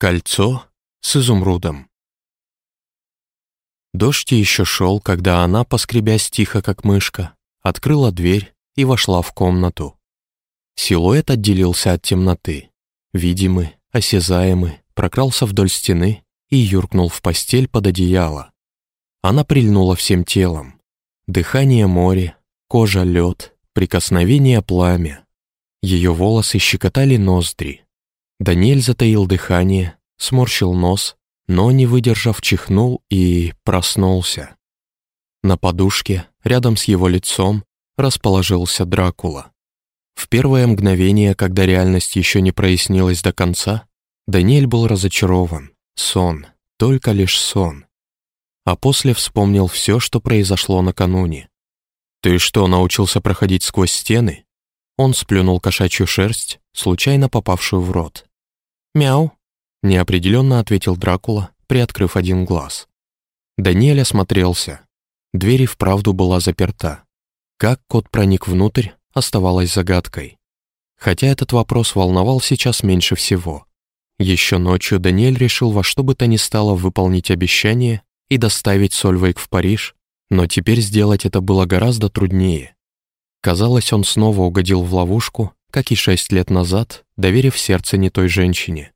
Кольцо с изумрудом. Дождь еще шел, когда она, поскребясь тихо, как мышка, открыла дверь и вошла в комнату. Силуэт отделился от темноты. Видимый, осязаемый, прокрался вдоль стены и юркнул в постель под одеяло. Она прильнула всем телом. Дыхание море, кожа лед, прикосновение пламя. Ее волосы щекотали ноздри. Даниэль затаил дыхание, сморщил нос, но, не выдержав, чихнул и проснулся. На подушке, рядом с его лицом, расположился Дракула. В первое мгновение, когда реальность еще не прояснилась до конца, Даниэль был разочарован. Сон, только лишь сон. А после вспомнил все, что произошло накануне. «Ты что, научился проходить сквозь стены?» Он сплюнул кошачью шерсть, случайно попавшую в рот. «Мяу», — неопределенно ответил Дракула, приоткрыв один глаз. Даниэль осмотрелся. Дверь и вправду была заперта. Как кот проник внутрь, оставалось загадкой. Хотя этот вопрос волновал сейчас меньше всего. Еще ночью Даниэль решил во что бы то ни стало выполнить обещание и доставить Сольвейк в Париж, но теперь сделать это было гораздо труднее. Казалось, он снова угодил в ловушку, как и шесть лет назад, доверив сердце не той женщине.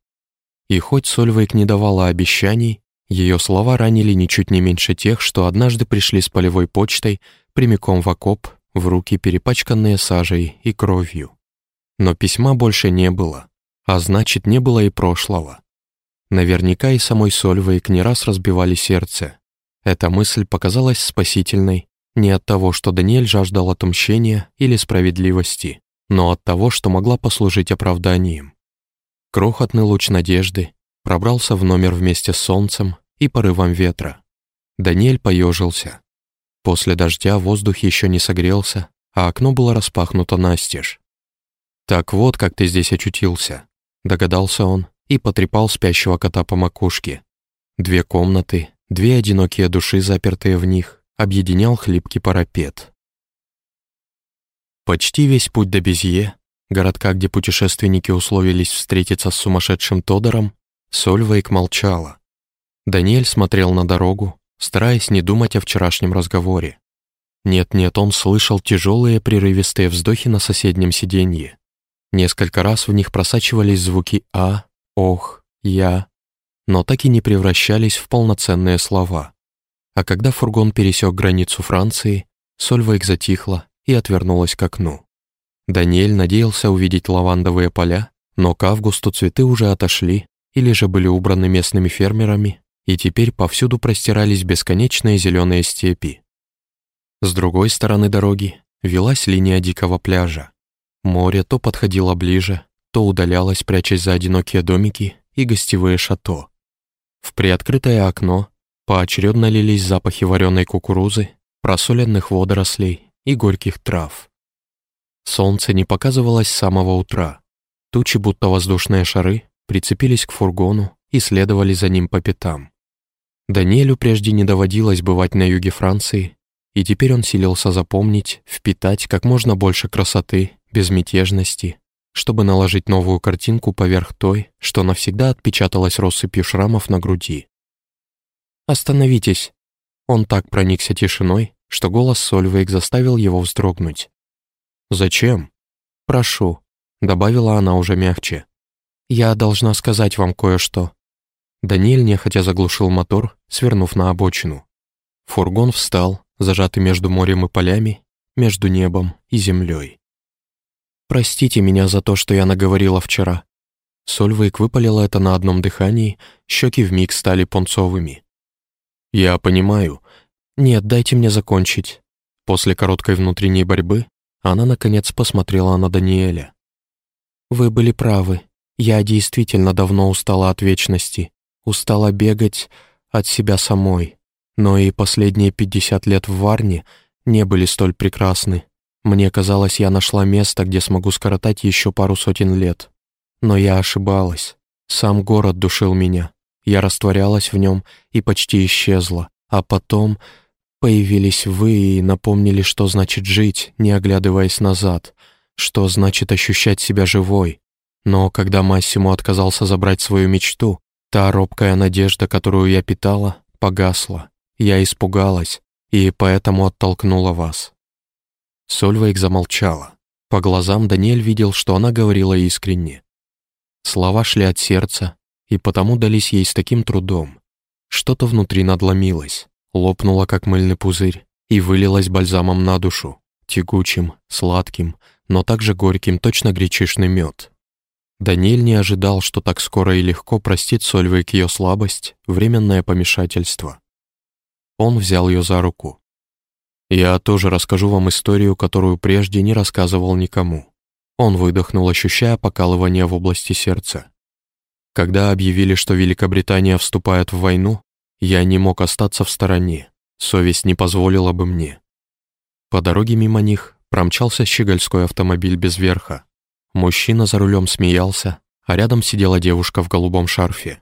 И хоть Сольвейк не давала обещаний, ее слова ранили ничуть не меньше тех, что однажды пришли с полевой почтой прямиком в окоп, в руки перепачканные сажей и кровью. Но письма больше не было, а значит, не было и прошлого. Наверняка и самой Сольвейк не раз разбивали сердце. Эта мысль показалась спасительной не от того, что Даниэль жаждал отмщения или справедливости, но от того, что могла послужить оправданием. Крохотный луч надежды пробрался в номер вместе с солнцем и порывом ветра. Даниэль поежился. После дождя воздух еще не согрелся, а окно было распахнуто настежь. «Так вот, как ты здесь очутился», — догадался он и потрепал спящего кота по макушке. Две комнаты, две одинокие души, запертые в них, объединял хлипкий парапет. Почти весь путь до Безье, городка, где путешественники условились встретиться с сумасшедшим Тодором, Сольвейк молчала. Даниэль смотрел на дорогу, стараясь не думать о вчерашнем разговоре. Нет-нет, он слышал тяжелые прерывистые вздохи на соседнем сиденье. Несколько раз в них просачивались звуки «а», «ох», «я», но так и не превращались в полноценные слова. А когда фургон пересек границу Франции, Сольвейк затихла и отвернулась к окну. Даниэль надеялся увидеть лавандовые поля, но к августу цветы уже отошли или же были убраны местными фермерами, и теперь повсюду простирались бесконечные зеленые степи. С другой стороны дороги велась линия дикого пляжа. Море то подходило ближе, то удалялось, прячась за одинокие домики и гостевые шато. В приоткрытое окно поочередно лились запахи вареной кукурузы, просоленных водорослей и горьких трав. Солнце не показывалось с самого утра. Тучи, будто воздушные шары, прицепились к фургону и следовали за ним по пятам. Даниэлю прежде не доводилось бывать на юге Франции, и теперь он силился запомнить, впитать как можно больше красоты, безмятежности, чтобы наложить новую картинку поверх той, что навсегда отпечаталась россыпью шрамов на груди. «Остановитесь!» Он так проникся тишиной, что голос Сольвейк заставил его вздрогнуть. «Зачем?» «Прошу», — добавила она уже мягче. «Я должна сказать вам кое-что». Даниэль нехотя заглушил мотор, свернув на обочину. Фургон встал, зажатый между морем и полями, между небом и землей. «Простите меня за то, что я наговорила вчера». Сольвейк выпалила это на одном дыхании, щеки вмиг стали пунцовыми. «Я понимаю. Нет, дайте мне закончить». После короткой внутренней борьбы она, наконец, посмотрела на Даниэля. «Вы были правы. Я действительно давно устала от вечности. Устала бегать от себя самой. Но и последние пятьдесят лет в Варне не были столь прекрасны. Мне казалось, я нашла место, где смогу скоротать еще пару сотен лет. Но я ошибалась. Сам город душил меня. Я растворялась в нем и почти исчезла. А потом Появились вы и напомнили, что значит жить, не оглядываясь назад, что значит ощущать себя живой. Но когда Массимо отказался забрать свою мечту, Та робкая надежда, которую я питала, погасла. Я испугалась и поэтому оттолкнула вас». Сольвейк замолчала. По глазам Даниэль видел, что она говорила искренне. Слова шли от сердца, и потому дались ей с таким трудом. Что-то внутри надломилось, лопнуло, как мыльный пузырь, и вылилось бальзамом на душу, тягучим, сладким, но также горьким, точно гречишный мед. Даниэль не ожидал, что так скоро и легко простит Сольвейк ее слабость, временное помешательство. Он взял ее за руку. «Я тоже расскажу вам историю, которую прежде не рассказывал никому». Он выдохнул, ощущая покалывание в области сердца. Когда объявили, что Великобритания вступает в войну, я не мог остаться в стороне, совесть не позволила бы мне. По дороге мимо них промчался щегольской автомобиль без верха. Мужчина за рулем смеялся, а рядом сидела девушка в голубом шарфе.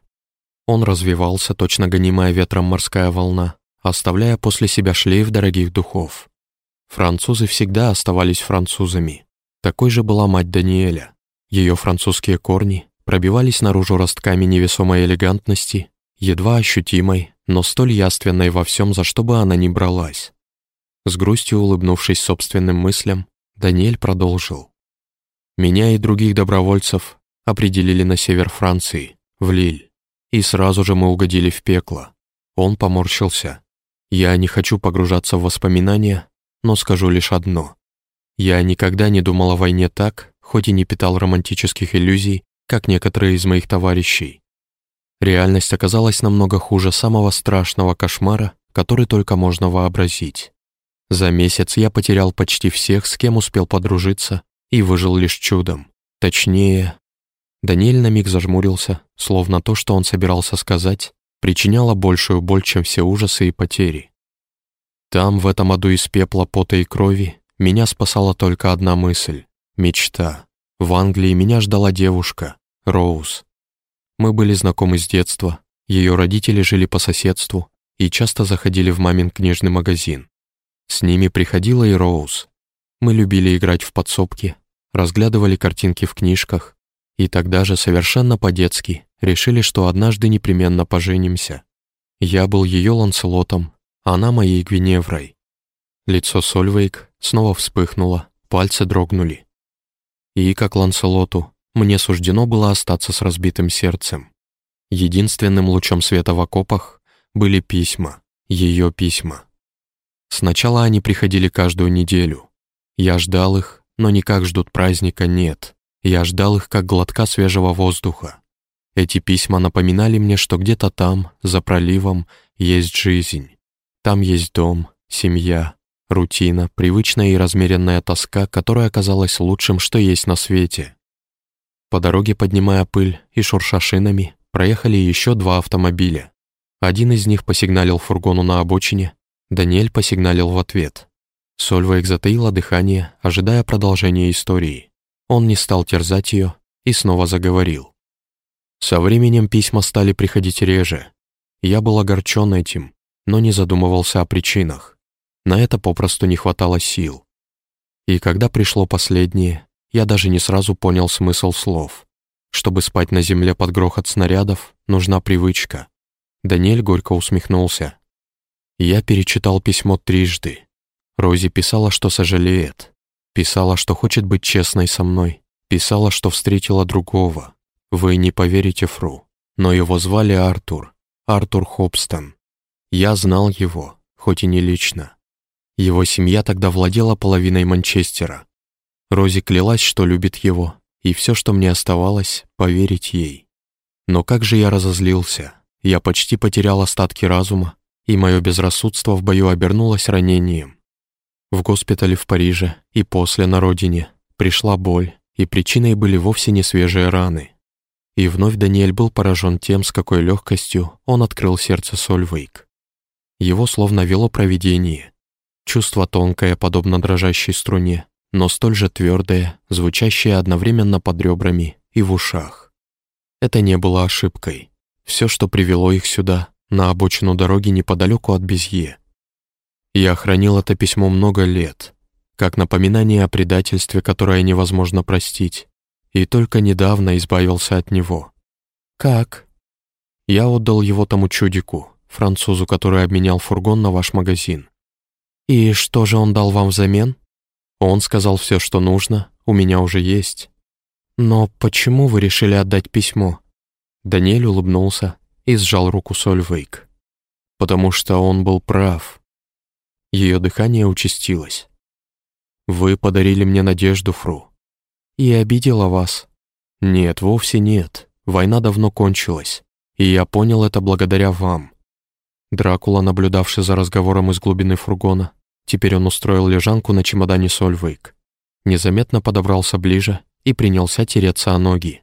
Он развивался, точно гонимая ветром морская волна, оставляя после себя шлейф дорогих духов. Французы всегда оставались французами. Такой же была мать Даниэля. Ее французские корни пробивались наружу ростками невесомой элегантности, едва ощутимой, но столь яственной во всем, за что бы она ни бралась. С грустью улыбнувшись собственным мыслям, Даниэль продолжил. «Меня и других добровольцев определили на север Франции, в Лиль, и сразу же мы угодили в пекло. Он поморщился. Я не хочу погружаться в воспоминания, но скажу лишь одно. Я никогда не думал о войне так, хоть и не питал романтических иллюзий, как некоторые из моих товарищей. Реальность оказалась намного хуже самого страшного кошмара, который только можно вообразить. За месяц я потерял почти всех, с кем успел подружиться, и выжил лишь чудом. Точнее... Даниэль на миг зажмурился, словно то, что он собирался сказать, причиняла большую боль, чем все ужасы и потери. Там, в этом аду из пепла, пота и крови, меня спасала только одна мысль — мечта. В Англии меня ждала девушка, Роуз. Мы были знакомы с детства, ее родители жили по соседству и часто заходили в мамин книжный магазин. С ними приходила и Роуз. Мы любили играть в подсобки, разглядывали картинки в книжках, и тогда же совершенно по-детски решили, что однажды непременно поженимся. Я был ее Ланселотом, она моей Гвиневрой. Лицо Сольвейк снова вспыхнуло, пальцы дрогнули. И, как Ланселоту, мне суждено было остаться с разбитым сердцем. Единственным лучом света в окопах были письма, ее письма. Сначала они приходили каждую неделю. Я ждал их, но никак ждут праздника нет. Я ждал их как глотка свежего воздуха. Эти письма напоминали мне, что где-то там, за проливом, есть жизнь. Там есть дом, семья, рутина, привычная и размеренная тоска, которая оказалась лучшим, что есть на свете. По дороге, поднимая пыль и шурша шинами, проехали еще два автомобиля. Один из них посигналил фургону на обочине, Даниэль посигналил в ответ. Сольвейк затаила дыхание, ожидая продолжения истории. Он не стал терзать ее и снова заговорил. Со временем письма стали приходить реже. Я был огорчен этим, но не задумывался о причинах. На это попросту не хватало сил. И когда пришло последнее, я даже не сразу понял смысл слов. Чтобы спать на земле под грохот снарядов, нужна привычка. Даниэль горько усмехнулся. Я перечитал письмо трижды. Рози писала, что сожалеет, Писала, что хочет быть честной со мной. Писала, что встретила другого. Вы не поверите, Фру, но его звали Артур. Артур Хобстон. Я знал его, хоть и не лично. Его семья тогда владела половиной Манчестера. Рози клялась, что любит его, и все, что мне оставалось, поверить ей. Но как же я разозлился. Я почти потерял остатки разума, и мое безрассудство в бою обернулось ранением. В госпитале в Париже и после на родине пришла боль, и причиной были вовсе не свежие раны. И вновь Даниэль был поражен тем, с какой легкостью он открыл сердце Сольвейк. Его словно вело провидение. Чувство тонкое, подобно дрожащей струне, но столь же твердое, звучащее одновременно под ребрами и в ушах. Это не было ошибкой. Все, что привело их сюда, на обочину дороги неподалеку от Безье, я хранил это письмо много лет, как напоминание о предательстве, которое невозможно простить, и только недавно избавился от него. «Как?» Я отдал его тому чудику, французу, который обменял фургон на ваш магазин. И что же он дал вам взамен? Он сказал все, что нужно, у меня уже есть. Но почему вы решили отдать письмо? Даниэль улыбнулся и сжал руку Сольвейк. Потому что он был прав. Ее дыхание участилось. Вы подарили мне надежду, Фру. И обидела вас. Нет, вовсе нет. Война давно кончилась. И я понял это благодаря вам. Дракула, наблюдавший за разговором из глубины фургона, теперь он устроил лежанку на чемодане Сольвейк. Незаметно подобрался ближе и принялся тереться о ноги.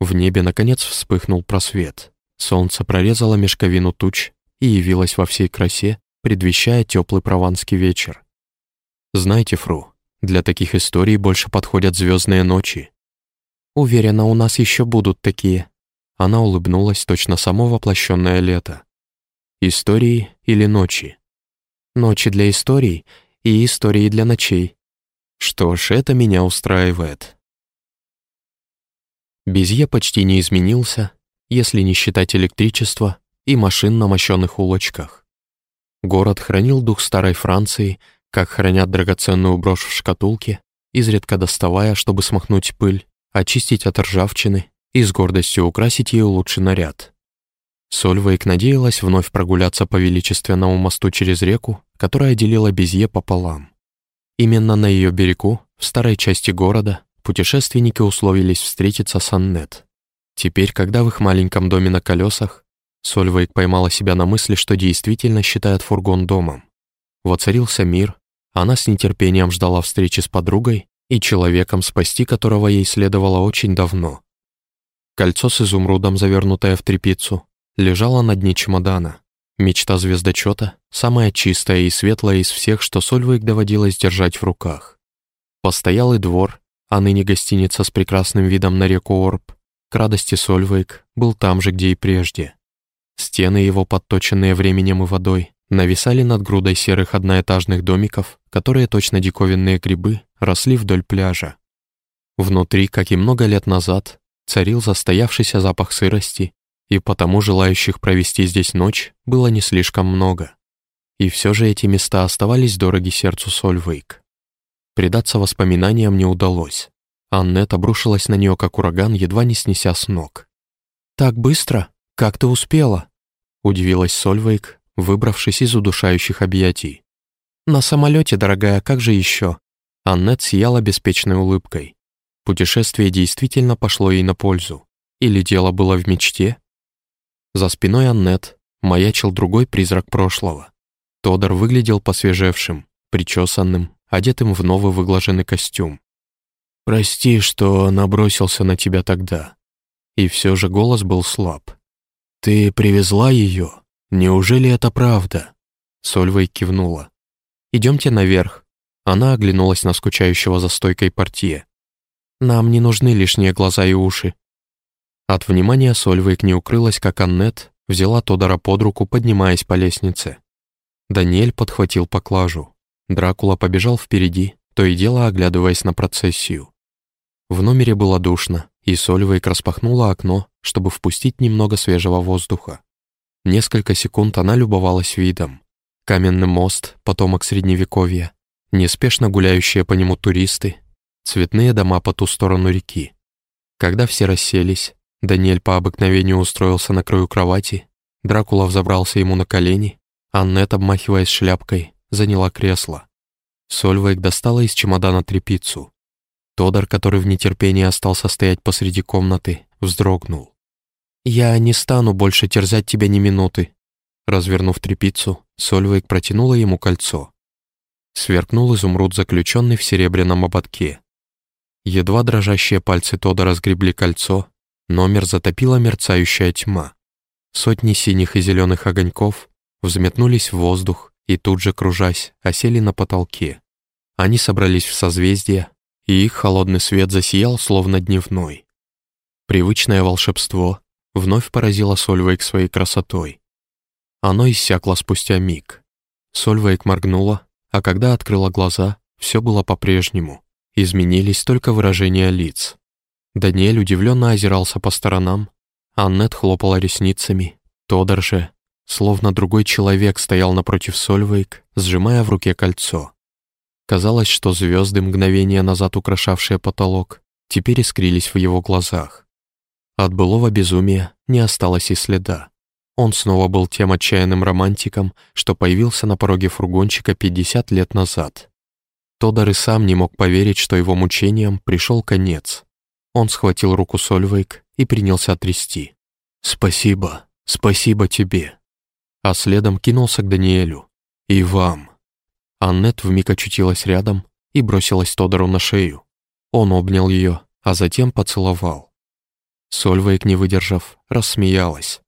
В небе, наконец, вспыхнул просвет. Солнце прорезало мешковину туч и явилось во всей красе, предвещая теплый прованский вечер. Знаете, Фру, для таких историй больше подходят звездные ночи. Уверена, у нас еще будут такие. Она улыбнулась, точно само воплощенное лето. Истории или ночи? Ночи для историй и истории для ночей. Что ж, это меня устраивает. Безье почти не изменился, если не считать электричества и машин на мощенных улочках. Город хранил дух старой Франции, как хранят драгоценную брошь в шкатулке, изредка доставая, чтобы смахнуть пыль, очистить от ржавчины и с гордостью украсить ее лучший наряд. Сольвейк надеялась вновь прогуляться по величественному мосту через реку, которая делила Безье пополам. Именно на ее берегу, в старой части города, путешественники условились встретиться с Аннет. Теперь, когда в их маленьком доме на колесах, Сольвейк поймала себя на мысли, что действительно считает фургон домом. Воцарился мир, она с нетерпением ждала встречи с подругой и человеком, спасти которого ей следовало очень давно. Кольцо с изумрудом, завернутое в тряпицу, лежало на дне чемодана. Мечта звездочета, самая чистая и светлая из всех, что Сольвейк доводилось держать в руках. Постоялый двор, а ныне гостиница с прекрасным видом на реку Орб, к радости Сольвейк, был там же, где и прежде. Стены его, подточенные временем и водой, нависали над грудой серых одноэтажных домиков, которые, точно диковинные грибы, росли вдоль пляжа. Внутри, как и много лет назад, царил застоявшийся запах сырости, и потому желающих провести здесь ночь было не слишком много. И все же эти места оставались дороги сердцу Сольвейк. Предаться воспоминаниям не удалось. Аннет обрушилась на нее, как ураган, едва не снеся с ног. «Так быстро? Как ты успела?» — удивилась Сольвейк, выбравшись из удушающих объятий. «На самолете, дорогая, как же еще?» Аннет сияла беспечной улыбкой. Путешествие действительно пошло ей на пользу. Или дело было в мечте? За спиной Аннет маячил другой призрак прошлого. Тодор выглядел посвежевшим, причесанным, одетым в новый выглаженный костюм. «Прости, что набросился на тебя тогда». И все же голос был слаб. «Ты привезла ее?» «Неужели это правда?» Сольвей кивнула. «Идемте наверх». Она оглянулась на скучающего за стойкой портье. «Нам не нужны лишние глаза и уши». От внимания Сольвейк не укрылась, как Аннет взяла Тодора под руку, поднимаясь по лестнице. Даниэль подхватил поклажу. Дракула побежал впереди, то и дело оглядываясь на процессию. В номере было душно, и Сольвейк распахнула окно, чтобы впустить немного свежего воздуха. Несколько секунд она любовалась видом. Каменный мост, потомок Средневековья, неспешно гуляющие по нему туристы, цветные дома по ту сторону реки. Когда все расселись, Даниэль по обыкновению устроился на краю кровати, Дракула взобрался ему на колени, Аннет, обмахиваясь шляпкой, заняла кресло. Сольвейк достала из чемодана трепицу. Тодор, который в нетерпении остался стоять посреди комнаты, вздрогнул. «Я не стану больше терзать тебя ни минуты». Развернув трепицу, Сольвейк протянула ему кольцо. Сверкнул изумруд, заключенный в серебряном ободке. Едва дрожащие пальцы Тода разгребли кольцо, номер затопила мерцающая тьма. Сотни синих и зеленых огоньков взметнулись в воздух и тут же, кружась, осели на потолке. Они собрались в созвездие, и их холодный свет засиял, словно дневной. Привычное волшебство, вновь поразила Сольвейк своей красотой. Оно иссякло спустя миг. Сольвейк моргнула, а когда открыла глаза, все было по-прежнему. Изменились только выражения лиц. Даниэль удивленно озирался по сторонам, Аннет хлопала ресницами. Тодор же, словно другой человек, стоял напротив Сольвейк, сжимая в руке кольцо. Казалось, что звезды, мгновение назад украшавшие потолок, теперь искрились в его глазах. От былого безумия не осталось и следа. Он снова был тем отчаянным романтиком, что появился на пороге фургончика 50 лет назад. Тодор и сам не мог поверить, что его мучениям пришел конец. Он схватил руку Сольвейк и принялся трясти. «Спасибо, спасибо тебе!» А следом кинулся к Даниэлю. «И вам!» Аннет вмиг очутилась рядом и бросилась Тодору на шею. Он обнял ее, а затем поцеловал. Сольвейк, не выдержав, рассмеялась.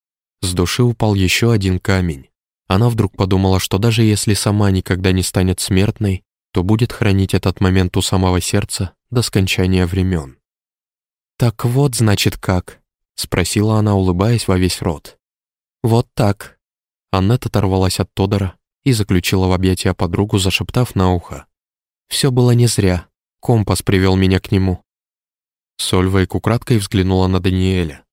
С души упал еще один камень. Она вдруг подумала, что даже если сама никогда не станет смертной, то будет хранить этот момент у самого сердца до скончания времен. «Так вот, значит, как?» — спросила она, улыбаясь во весь рот. «Вот так». Аннет оторвалась от Тодора и заключила в объятия подругу, зашептав на ухо. «Все было не зря. Компас привел меня к нему». Сольвейк украдкой взглянула на Даниэля.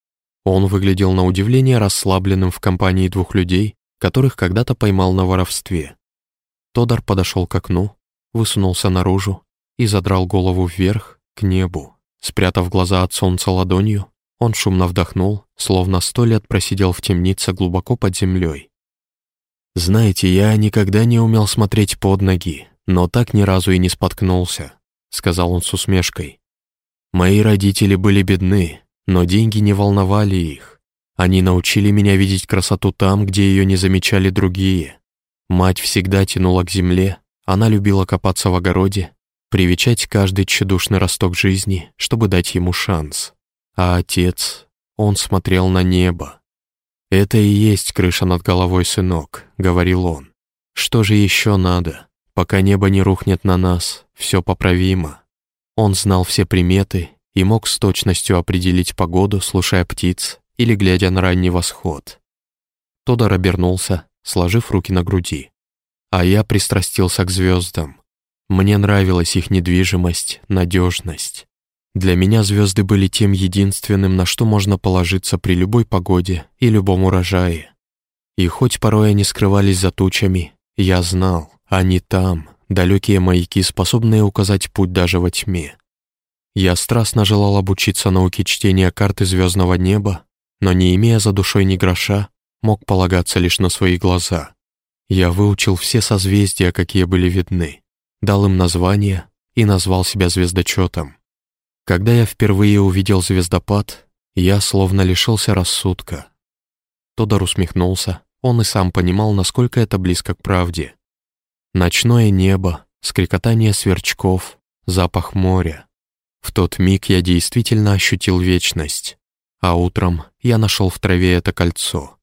Он выглядел на удивление расслабленным в компании двух людей, которых когда-то поймал на воровстве. Тодор подошел к окну, высунулся наружу и задрал голову вверх, к небу. Спрятав глаза от солнца ладонью, он шумно вдохнул, словно сто лет просидел в темнице глубоко под землей. «Знаете, я никогда не умел смотреть под ноги, но так ни разу и не споткнулся», — сказал он с усмешкой. «Мои родители были бедны, но деньги не волновали их. Они научили меня видеть красоту там, где ее не замечали другие. Мать всегда тянула к земле, она любила копаться в огороде, привечать каждый тщедушный росток жизни, чтобы дать ему шанс. А отец, он смотрел на небо, «Это и есть крыша над головой, сынок», — говорил он. «Что же еще надо? Пока небо не рухнет на нас, все поправимо». Он знал все приметы и мог с точностью определить погоду, слушая птиц или глядя на ранний восход. Тодор обернулся, сложив руки на груди. А я пристрастился к звездам. Мне нравилась их недвижимость, надежность. Для меня звезды были тем единственным, на что можно положиться при любой погоде и любом урожае. И хоть порой они скрывались за тучами, я знал, они там, далекие маяки, способные указать путь даже во тьме. Я страстно желал обучиться науке чтения карты звездного неба, но не имея за душой ни гроша, мог полагаться лишь на свои глаза. Я выучил все созвездия, какие были видны, дал им названия и назвал себя звездочетом. Когда я впервые увидел звездопад, я словно лишился рассудка. Тодор усмехнулся, он и сам понимал, насколько это близко к правде. Ночное небо, скрикотание сверчков, запах моря. В тот миг я действительно ощутил вечность, а утром я нашел в траве это кольцо.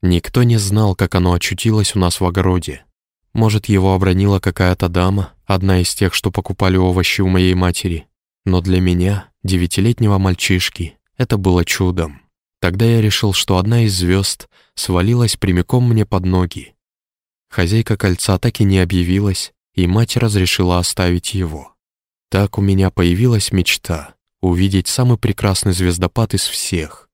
Никто не знал, как оно очутилось у нас в огороде. Может, его обронила какая-то дама, одна из тех, что покупали овощи у моей матери, но для меня, девятилетнего мальчишки, это было чудом. Тогда я решил, что одна из звезд свалилась прямиком мне под ноги. Хозяйка кольца так и не объявилась, и мать разрешила оставить его. Так у меня появилась мечта — увидеть самый прекрасный звездопад из всех.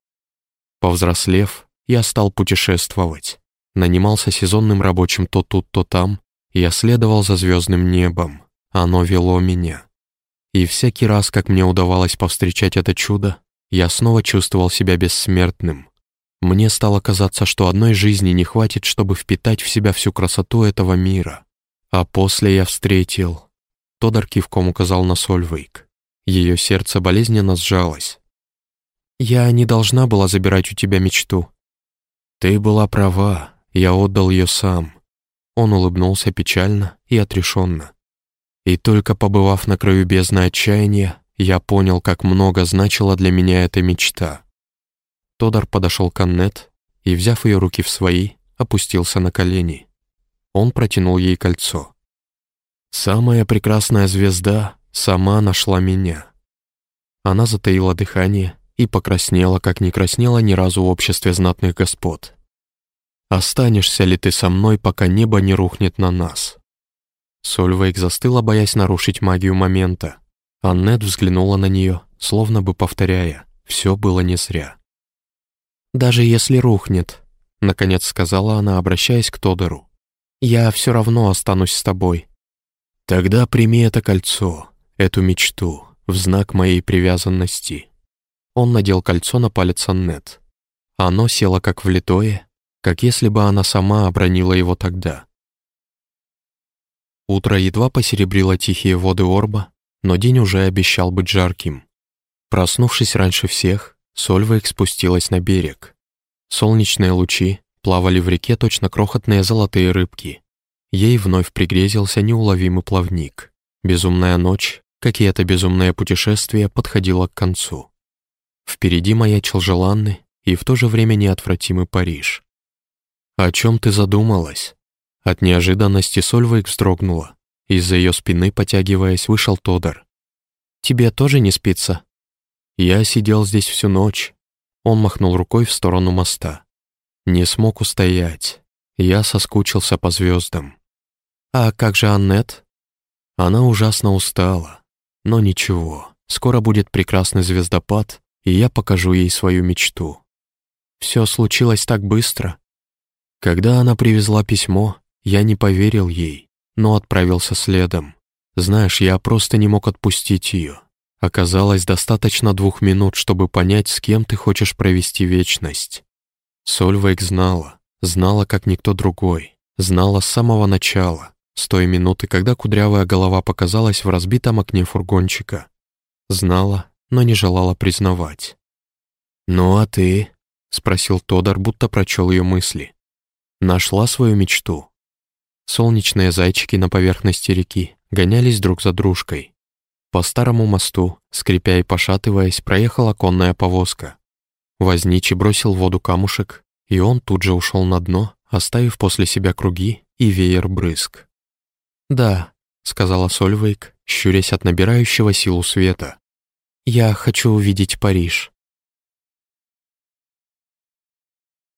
Повзрослев, я стал путешествовать. Нанимался сезонным рабочим то тут, то там, я следовал за звездным небом. Оно вело меня. И всякий раз, как мне удавалось повстречать это чудо, я снова чувствовал себя бессмертным. Мне стало казаться, что одной жизни не хватит, чтобы впитать в себя всю красоту этого мира. А после я встретил... Тодор кивком указал на Сольвейк. Ее сердце болезненно сжалось. «Я не должна была забирать у тебя мечту». «Ты была права, я отдал ее сам». Он улыбнулся печально и отрешенно. И только побывав на краю бездны отчаяния, я понял, как много значила для меня эта мечта. Тодор подошел к Аннет и, взяв ее руки в свои, опустился на колени. Он протянул ей кольцо. «Самая прекрасная звезда сама нашла меня». Она затаила дыхание и покраснела, как не краснела ни разу в обществе знатных господ. «Останешься ли ты со мной, пока небо не рухнет на нас?» Сольвейк застыла, боясь нарушить магию момента. Аннет взглянула на нее, словно бы повторяя, все было не зря. «Даже если рухнет», — наконец сказала она, обращаясь к Тодору. «Я все равно останусь с тобой». «Тогда прими это кольцо, эту мечту, в знак моей привязанности». Он надел кольцо на палец Аннет. Оно село как влитое, как если бы она сама обронила его тогда. Утро едва посеребрило тихие воды Орба, но день уже обещал быть жарким. Проснувшись раньше всех, Сольвейк спустилась на берег. Солнечные лучи плавали в реке точно крохотные золотые рыбки. Ей вновь пригрезился неуловимый плавник. Безумная ночь, как и это безумное путешествие, подходила к концу. Впереди маячил желанный и в то же время неотвратимый Париж. «О чем ты задумалась?» От неожиданности Сольвейк вздрогнула. Из-за ее спины, потягиваясь, вышел Тодор. «Тебе тоже не спится?» «Я сидел здесь всю ночь». Он махнул рукой в сторону моста. Не смог устоять. Я соскучился по звездам. «А как же Аннет?» Она ужасно устала. Но ничего, скоро будет прекрасный звездопад, и я покажу ей свою мечту. Все случилось так быстро. Когда она привезла письмо, я не поверил ей, но отправился следом. Знаешь, я просто не мог отпустить ее. Оказалось, достаточно двух минут, чтобы понять, с кем ты хочешь провести вечность. Сольвейк знала, знала, как никто другой, знала с самого начала, с той минуты, когда кудрявая голова показалась в разбитом окне фургончика. Знала, но не желала признавать. «Ну а ты?» — спросил Тодар, будто прочел ее мысли. «Нашла свою мечту?» Солнечные зайчики на поверхности реки гонялись друг за дружкой. По старому мосту, скрипя и пошатываясь, проехала конная повозка. Возничий бросил в воду камушек, и он тут же ушел на дно, оставив после себя круги и веер брызг. «Да», — сказала Сольвейк, щурясь от набирающего силу света. «Я хочу увидеть Париж».